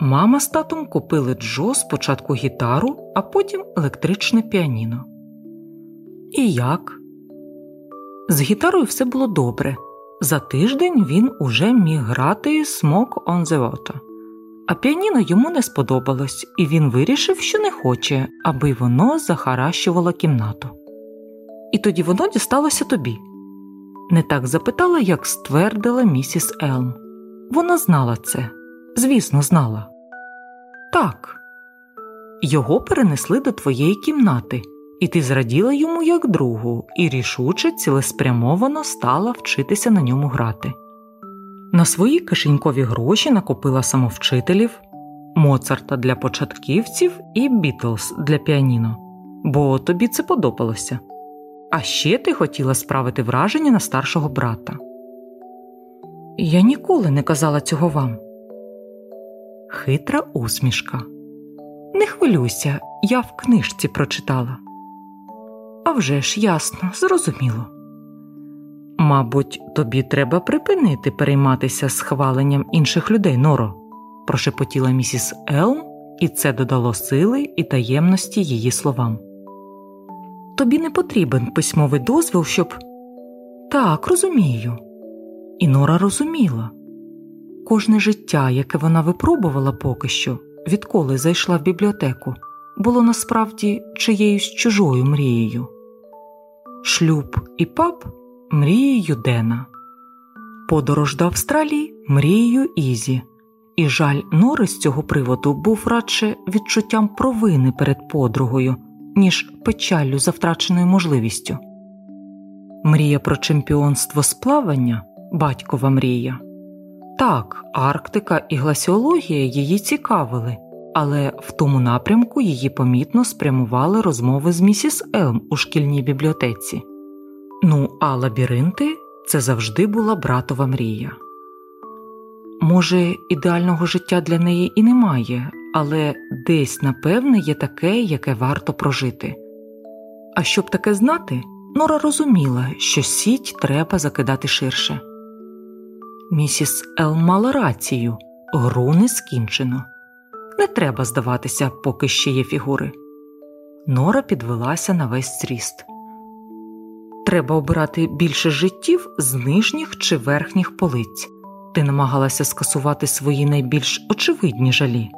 Мама з татом купили Джо спочатку гітару, а потім електричне піаніно. І як? З гітарою все було добре. За тиждень він уже міг грати «Smoke on the Water». А піаніно йому не сподобалось, і він вирішив, що не хоче, аби воно захаращувало кімнату. І тоді воно дісталося тобі. Не так запитала, як ствердила місіс Елм. Вона знала це, звісно, знала. Так, його перенесли до твоєї кімнати, і ти зраділа йому як другу, і рішуче цілеспрямовано стала вчитися на ньому грати. На свої кишенькові гроші накопила самовчителів, Моцарта для початківців і Бітлз для піаніно, бо тобі це подобалося. А ще ти хотіла справити враження на старшого брата. Я ніколи не казала цього вам. Хитра усмішка. Не хвилюйся, я в книжці прочитала. «А вже ж ясно, зрозуміло. Мабуть, тобі треба припинити перейматися схваленням інших людей, Норо, прошепотіла місіс Елм, і це додало сили і таємності її словам. Тобі не потрібен письмовий дозвіл, щоб. Так, розумію. І Нора розуміла кожне життя, яке вона випробувала поки що, відколи зайшла в бібліотеку, було насправді чиєюсь чужою мрією. Шлюб і пап мрією Дена, подорож до Австралії мрією Ізі, і жаль Нори з цього приводу був радше відчуттям провини перед подругою, ніж печаллю за втраченою можливістю. Мрія про чемпіонство з плавання батькова мрія. Так, Арктика і гласіологія її цікавили, але в тому напрямку її помітно спрямували розмови з місіс Елм у шкільній бібліотеці. Ну, а лабіринти це завжди була братова мрія. Може, ідеального життя для неї і немає, але десь, напевне, є таке, яке варто прожити. А щоб таке знати, Нора розуміла, що сіть треба закидати ширше. Місіс Ел мала рацію гру не скінчено. Не треба здаватися, поки ще є фігури. Нора підвелася на весь зріст. Треба обирати більше життів з нижніх чи верхніх полиць. Ти намагалася скасувати свої найбільш очевидні жалі.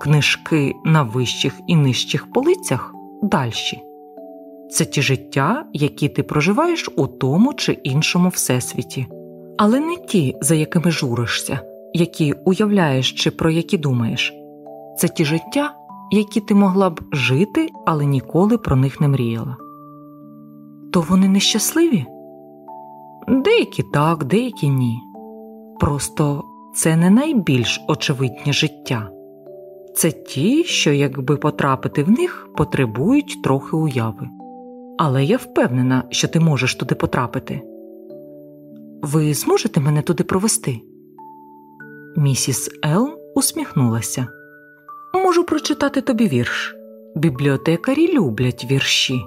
Книжки на вищих і нижчих полицях дальші. Це ті життя, які ти проживаєш у тому чи іншому всесвіті, але не ті, за якими журишся, які уявляєш чи про які думаєш. Це ті життя, які ти могла б жити, але ніколи про них не мріяла. То вони нещасливі? Деякі так, деякі ні. Просто це не найбільш очевидні життя, це ті, що, якби потрапити в них, потребують трохи уяви. Але я впевнена, що ти можеш туди потрапити. Ви зможете мене туди провести? Місіс Ел усміхнулася. Можу прочитати тобі вірш. Бібліотекарі люблять вірші.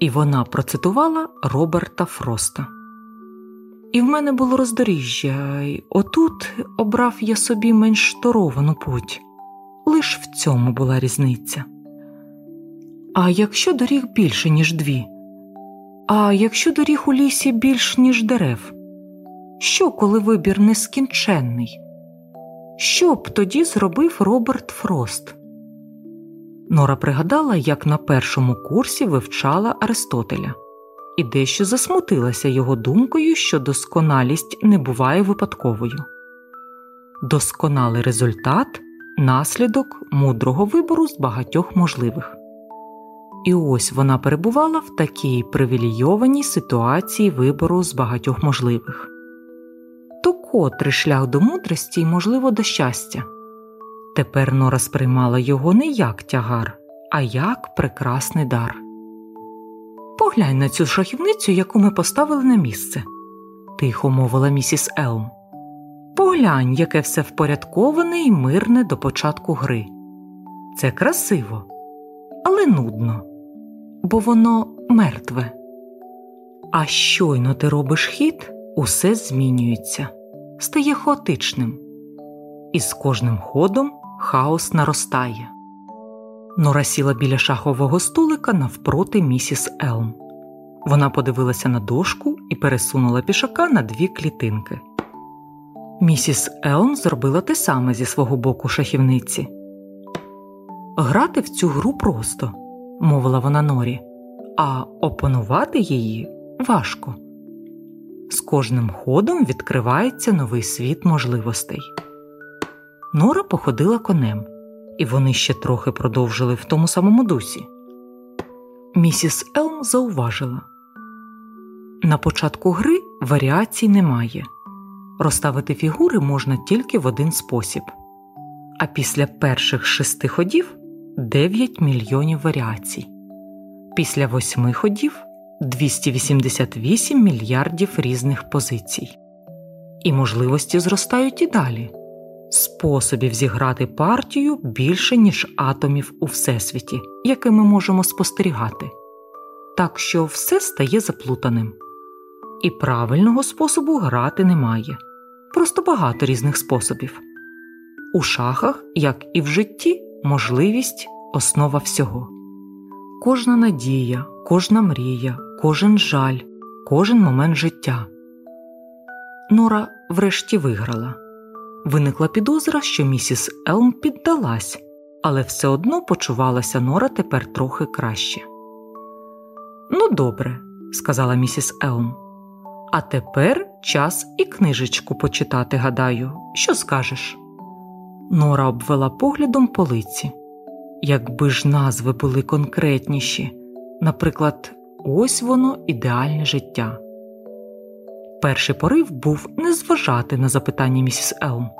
І вона процитувала Роберта Фроста. І в мене було роздоріжжя, й отут обрав я собі менш шторовану путь. Лиш в цьому була різниця. А якщо доріг більше, ніж дві, а якщо доріг у лісі більш, ніж дерев, що, коли вибір нескінченний? Що б тоді зробив Роберт Фрост? Нора пригадала, як на першому курсі вивчала Аристотеля, і дещо засмутилася його думкою, що досконалість не буває випадковою. Досконалий результат наслідок мудрого вибору з багатьох можливих. І ось вона перебувала в такій привілейованій ситуації вибору з багатьох можливих. То котрий шлях до мудрості й, можливо, до щастя. Тепер Нора сприймала його не як тягар, а як прекрасний дар. Поглянь на цю шахівницю, яку ми поставили на місце, тихо мовила місіс Елм. Поглянь, яке все впорядковане і мирне до початку гри. Це красиво, але нудно, бо воно мертве. А щойно ти робиш хід, усе змінюється, стає хаотичним. і з кожним ходом хаос наростає. Нора сіла біля шахового столика навпроти місіс Елм. Вона подивилася на дошку і пересунула пішака на дві клітинки. Місіс Елм зробила те саме зі свого боку шахівниці. Грати в цю гру просто, мовила вона Норі, а опанувати її важко. З кожним ходом відкривається новий світ можливостей. Нора походила конем, і вони ще трохи продовжили в тому самому дусі. Місіс Елм зауважила на початку гри варіацій немає. Розставити фігури можна тільки в один спосіб, а після перших шести ходів 9 мільйонів варіацій, після восьми ходів 288 мільярдів різних позицій. І можливості зростають і далі. Способів зіграти партію більше, ніж атомів у всесвіті, яке ми можемо спостерігати. Так що все стає заплутаним. І правильного способу грати немає, просто багато різних способів. У шахах, як і в житті, можливість основа всього. Кожна надія, кожна мрія, кожен жаль, кожен момент життя. Нора врешті виграла. Виникла підозра, що місіс Елм піддалась, але все одно почувалася Нора тепер трохи краще. Ну, добре, сказала місіс Елм. А тепер час і книжечку почитати, гадаю, що скажеш? Нора обвела поглядом полиці. Якби ж назви були конкретніші, наприклад, ось воно ідеальне життя. Перший порив був не зважати на запитання місіс Елм,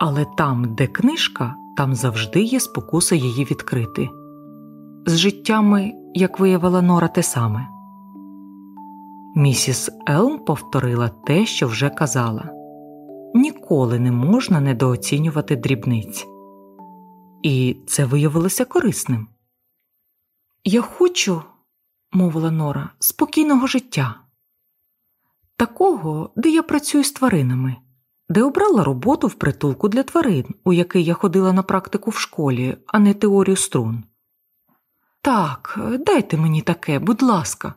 але там, де книжка, там завжди є спокуса її відкрити. З життями, як виявила Нора, те саме. Місіс Елм повторила те, що вже казала ніколи не можна недооцінювати дрібниць, і це виявилося корисним. Я хочу, мовила Нора, спокійного життя, такого, де я працюю з тваринами, де обрала роботу в притулку для тварин, у який я ходила на практику в школі, а не теорію струн. Так, дайте мені таке, будь ласка.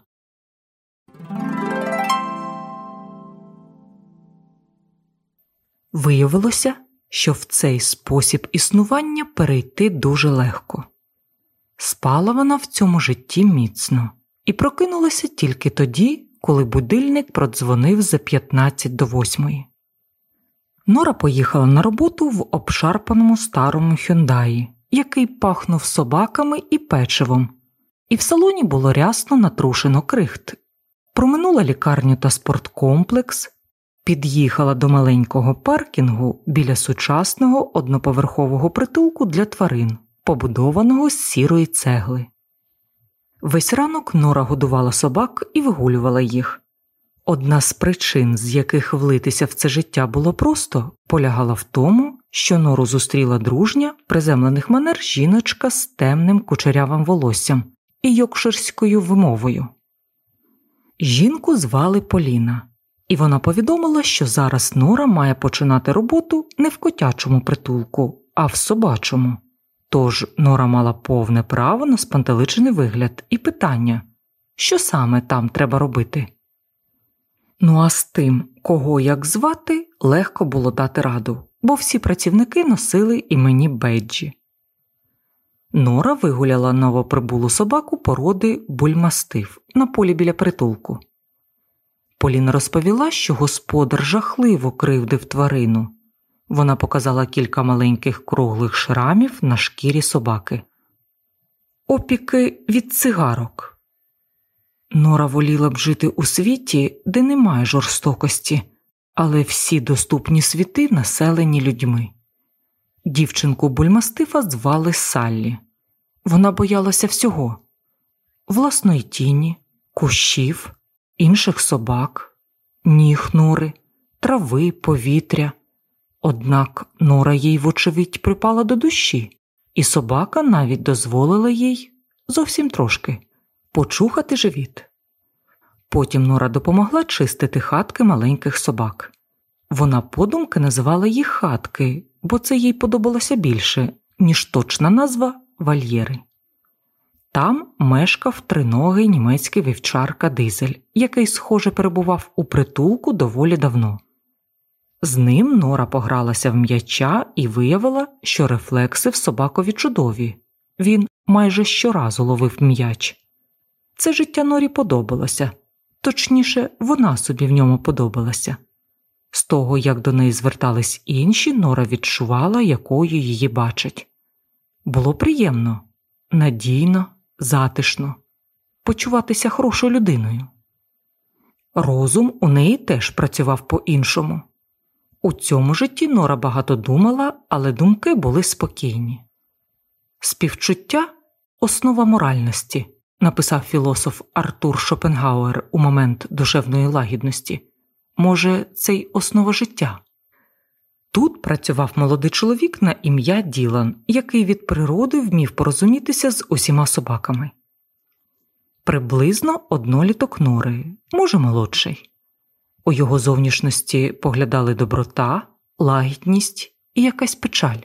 Виявилося, що в цей спосіб існування перейти дуже легко. Спала вона в цьому житті міцно і прокинулася тільки тоді, коли будильник продзвонив за 15 до 8. Нора поїхала на роботу в обшарпаному старому хюндаї, який пахнув собаками і печивом, і в салоні було рясно натрушено крихт. Проминула лікарню та спорткомплекс, під'їхала до маленького паркінгу біля сучасного одноповерхового притулку для тварин, побудованого з сірої цегли. Весь ранок Нора годувала собак і вигулювала їх. Одна з причин, з яких влитися в це життя було просто, полягала в тому, що нору зустріла дружня приземлених манер жіночка з темним кучерявим волоссям і йокширською вимовою. Жінку звали Поліна, і вона повідомила, що зараз Нора має починати роботу не в котячому притулку, а в собачому. Тож Нора мала повне право на спантеличений вигляд і питання, що саме там треба робити. Ну а з тим, кого як звати, легко було дати раду, бо всі працівники носили імені Бейджі. Нора вигуляла новоприбулу собаку породи бульмастив на полі біля притулку. Поліна розповіла, що господар жахливо кривдив тварину. Вона показала кілька маленьких круглих шрамів на шкірі собаки, опіки від цигарок. Нора воліла б жити у світі, де немає жорстокості, але всі доступні світи населені людьми. Дівчинку бульмастифа звали Саллі. Вона боялася всього власної тіні, кущів, інших собак, ніг нори, трави, повітря. Однак нора їй, вочевидь, припала до душі, і собака навіть дозволила їй зовсім трошки почухати живіт. Потім Нора допомогла чистити хатки маленьких собак. Вона подумки називала їх хатки, бо це їй подобалося більше, ніж точна назва вольєри. Там мешкав триногий німецький вівчарка Дизель, який, схоже, перебував у притулку доволі давно. З ним Нора погралася в м'яча і виявила, що рефлекси в собакові чудові. Він майже щоразу ловив м'яч. Це життя Норі подобалося, точніше, вона собі в ньому подобалася. З того, як до неї звертались інші, Нора відчувала, якою її бачать. Було приємно, надійно, затишно, почуватися хорошою людиною. Розум у неї теж працював по іншому. У цьому житті Нора багато думала, але думки були спокійні. Співчуття основа моральності, написав філософ Артур Шопенгауер у момент душевної лагідності. Може, це й основа життя. Тут працював молодий чоловік на ім'я Ділан, який від природи вмів порозумітися з усіма собаками. Приблизно одноліток нори, може молодший. У його зовнішності поглядали доброта, лагідність і якась печаль.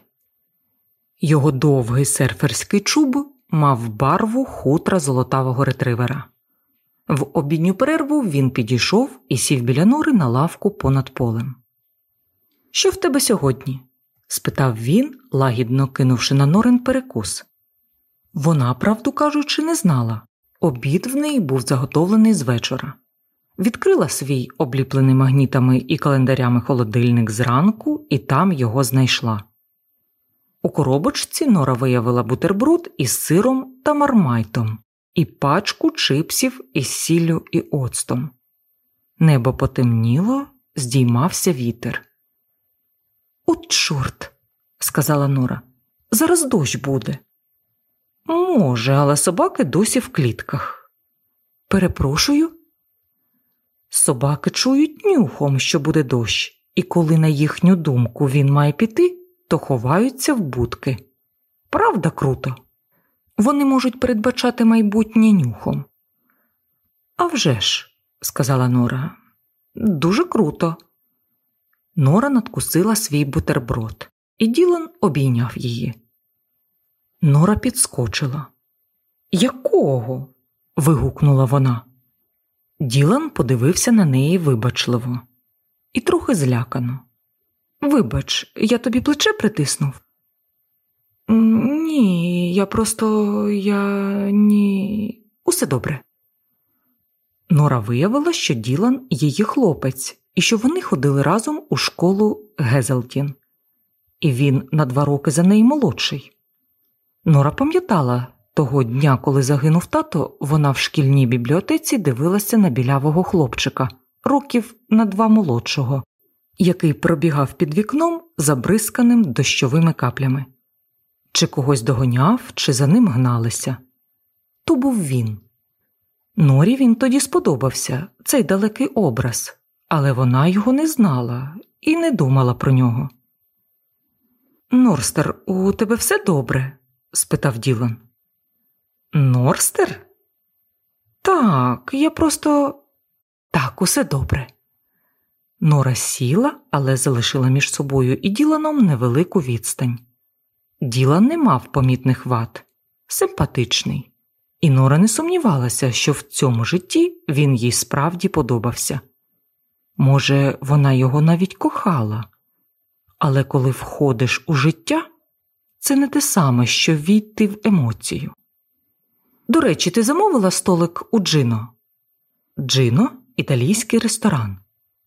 Його довгий серферський чуб мав барву хутра золотавого ретривера. В обідню перерву він підійшов і сів біля нори на лавку понад полем. Що в тебе сьогодні? спитав він, лагідно кинувши на Норин перекус. Вона, правду кажучи, не знала. Обід в неї був заготовлений з вечора. Відкрила свій обліплений магнітами і календарями холодильник зранку і там його знайшла. У коробочці Нора виявила бутерброд із сиром та мармайтом і пачку чипсів із сіллю і оцтом. Небо потемніло, здіймався вітер. От, чорт, сказала Нора, зараз дощ буде. Може, але собаки досі в клітках. Перепрошую. Собаки чують нюхом, що буде дощ, і коли на їхню думку він має піти, то ховаються в будки. Правда, круто? Вони можуть передбачати майбутнє нюхом. «А вже ж», – сказала Нора, дуже круто. Нора надкусила свій бутерброд, і Ділан обійняв її. Нора підскочила. Якого? вигукнула вона. Ділан подивився на неї вибачливо і трохи злякано. Вибач, я тобі плече притиснув. Ні, я просто я ні. Усе добре. Нора виявила, що Ділан її хлопець, і що вони ходили разом у школу Гезелтін, і він на два роки за неї молодший. Нора пам'ятала того дня, коли загинув тато, вона в шкільній бібліотеці дивилася на білявого хлопчика, років на два молодшого, який пробігав під вікном, забризканим дощовими каплями. Чи когось доганяв, чи за ним гналися. То був він. Норі він тоді сподобався, цей далекий образ, але вона його не знала і не думала про нього. Норстер, у тебе все добре? спитав Ділан. Норстер? Так, я просто так, усе добре. Нора сіла, але залишила між собою і Діланом невелику відстань. Ділан не мав помітних вад, симпатичний, і Нора не сумнівалася, що в цьому житті він їй справді подобався. Може, вона його навіть кохала, але коли входиш у життя, це не те саме, що війти в емоцію. До речі, ти замовила столик у Джино? Джино італійський ресторан.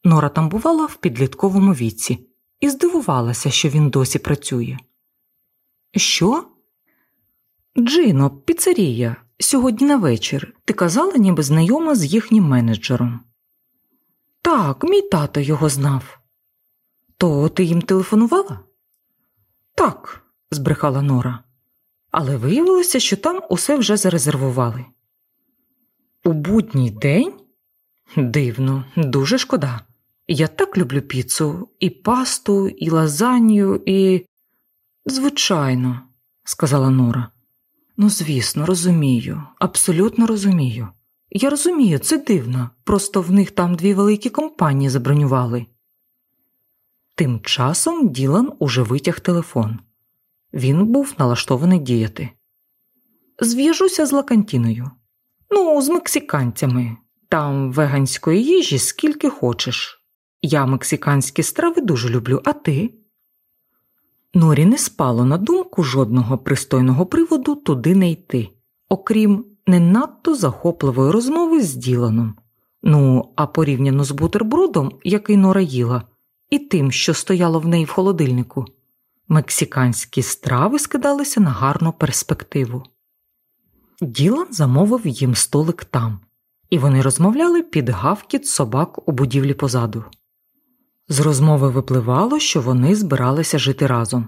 Нора там бувала в підлітковому віці і здивувалася, що він досі працює. Що? Джино, піцерія. Сьогодні на вечір. Ти казала, ніби знайома з їхнім менеджером. Так, мій тато його знав. То ти їм телефонувала? Так, збрехала Нора, але виявилося, що там усе вже зарезервували. У будній день? Дивно, дуже шкода. Я так люблю піцу, і пасту, і лазанью, і. Звичайно, сказала Нора. Ну, звісно, розумію, абсолютно розумію. Я розумію, це дивно, просто в них там дві великі компанії забронювали. Тим часом Ділан уже витяг телефон. Він був налаштований діяти. Зв'яжуся з Лакантіною. Ну, з мексиканцями. Там веганської їжі скільки хочеш. Я мексиканські страви дуже люблю, а ти? Норі не спало на думку жодного пристойного приводу туди не йти, окрім не надто захопливої розмови з Діланом. Ну, а порівняно з бутербродом, який Нора їла, і тим, що стояло в неї в холодильнику, мексиканські страви скидалися на гарну перспективу. Ділан замовив їм столик там, і вони розмовляли під гавкіт собак у будівлі позаду. З розмови випливало, що вони збиралися жити разом.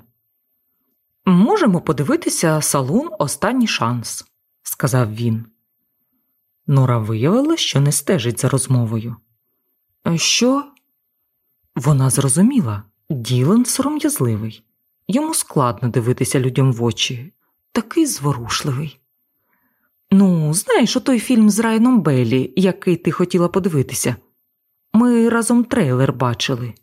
Можемо подивитися салон Останній шанс, сказав він. Нора виявила, що не стежить за розмовою. Що? Вона зрозуміла Ділан сором'язливий. Йому складно дивитися людям в очі, такий зворушливий. Ну, знаєш, отой фільм з Райаном Беллі, який ти хотіла подивитися. Ми разом трейлер бачили.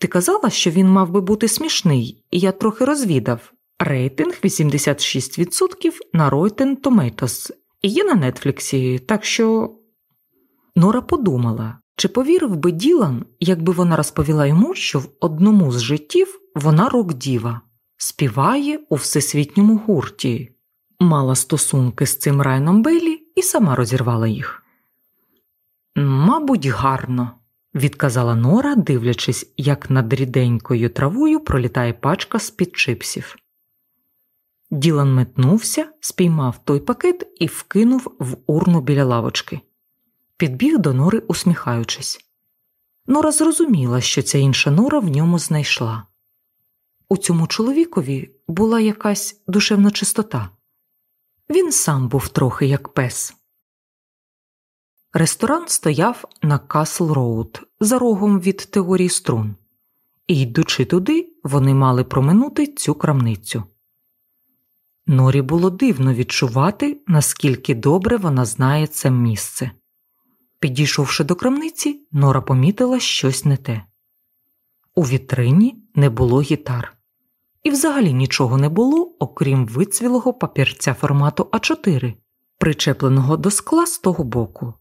Ти казала, що він мав би бути смішний, і я трохи розвідав. Рейтинг 86% на Rotten Tomatoes і є на Нетфліксі, так що. Нора подумала, чи повірив би Ділан, якби вона розповіла йому, що в одному з життів вона рок-діва, співає у всесвітньому гурті, мала стосунки з цим Райном Беллі і сама розірвала їх. Мабуть, гарно, відказала Нора, дивлячись, як над ріденькою травою пролітає пачка з під чипсів. Ділан метнувся, спіймав той пакет і вкинув в урну біля лавочки. Підбіг до Нори, усміхаючись. Нора зрозуміла, що ця інша Нора в ньому знайшла. У цьому чоловікові була якась душевна чистота. Він сам був трохи як пес. Ресторан стояв на Касл Роуд за рогом від теорії струн, і, йдучи туди, вони мали проминути цю крамницю. Норі було дивно відчувати, наскільки добре вона знає це місце. Підійшовши до крамниці, Нора помітила щось не те. У вітрині не було гітар, і взагалі нічого не було, окрім вицвілого папірця формату А4, причепленого до скла з того боку.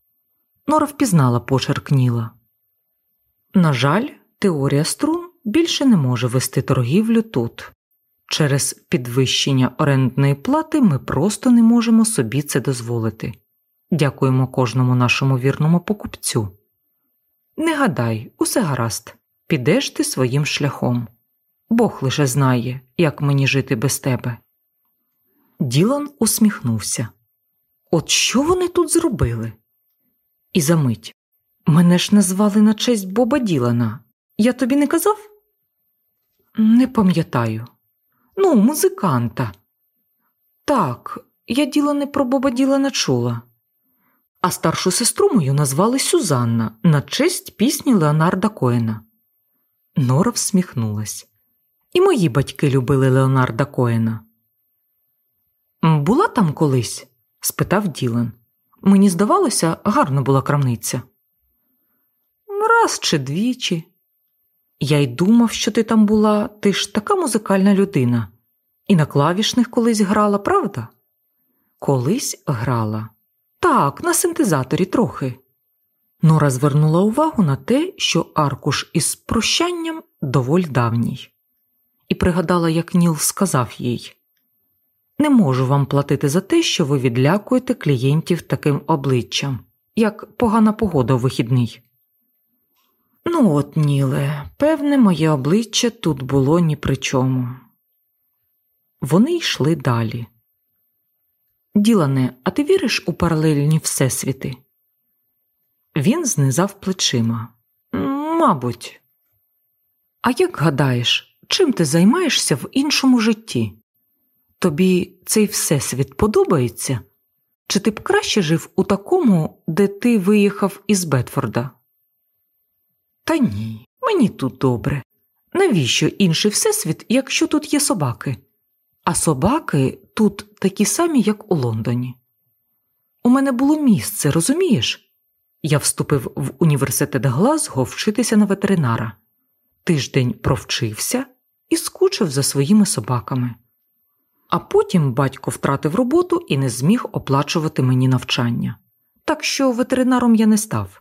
Нора впізнала почерк Ніла. На жаль, теорія струн більше не може вести торгівлю тут. Через підвищення орендної плати ми просто не можемо собі це дозволити. Дякуємо кожному нашому вірному покупцю. Не гадай, усе гаразд, підеш ти своїм шляхом. Бог лише знає, як мені жити без тебе. Ділан усміхнувся. От що вони тут зробили? І за мить. Мене ж назвали на честь Боба Ділана. Я тобі не казав? Не пам'ятаю. Ну, музиканта. Так, я діла не про Боба Ділана чула. А старшу сестру мою назвали Сюзанна на честь пісні Леонарда Коена. Нора всміхнулась. І мої батьки любили Леонарда Коена. Була там колись? спитав Ділан. Мені здавалося, гарна була крамниця. Раз чи двічі. Я й думав, що ти там була, ти ж така музикальна людина. І на клавішних колись грала, правда? Колись грала. Так, на синтезаторі трохи. Нора звернула увагу на те, що аркуш із прощанням доволі давній, і пригадала, як Ніл сказав їй Не можу вам платити за те, що ви відлякуєте клієнтів таким обличчям, як погана погода у вихідний. Ну, от, Ніле, певне, моє обличчя тут було ні при чому. Вони йшли далі. Ділане, а ти віриш у паралельні всесвіти? Він знизав плечима. Мабуть. А як гадаєш, чим ти займаєшся в іншому житті? Тобі цей всесвіт подобається? Чи ти б краще жив у такому, де ти виїхав із Бетфорда? Та ні, мені тут добре. Навіщо інший всесвіт, якщо тут є собаки? А собаки тут такі самі, як у Лондоні. У мене було місце, розумієш? Я вступив в університет Глазго вчитися на ветеринара. тиждень провчився і скучив за своїми собаками. А потім батько втратив роботу і не зміг оплачувати мені навчання. Так що ветеринаром я не став.